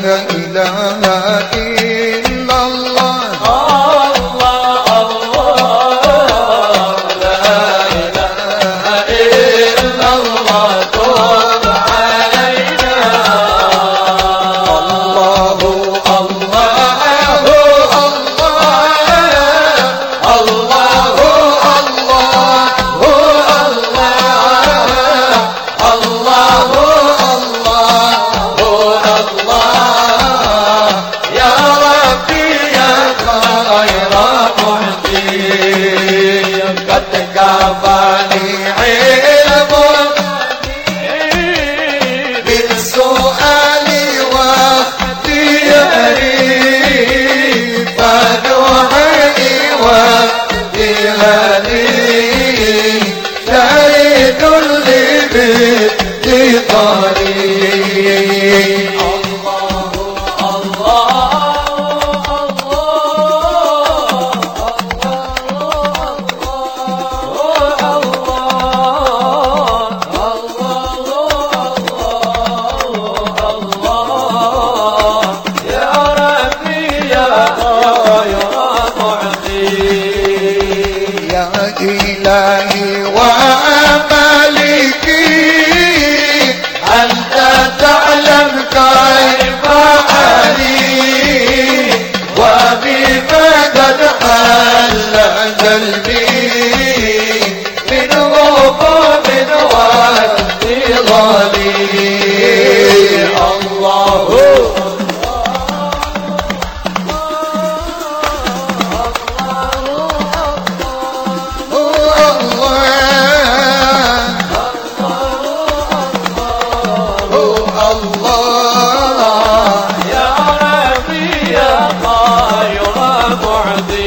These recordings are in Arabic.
ilaha illallah قد كافاني علم من سؤالي واختياري فنوعي وإلهي شاهد لي الہ الا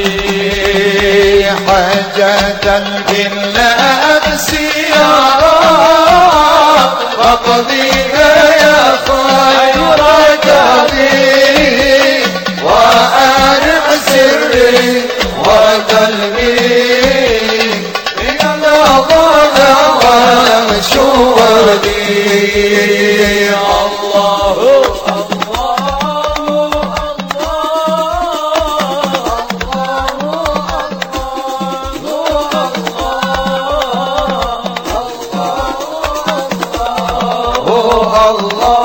حجة حاجة إلا أمسي يا رب أقضيها يا خير قلبي وأرع سري وقلبي. من الظلام شوقي Allah.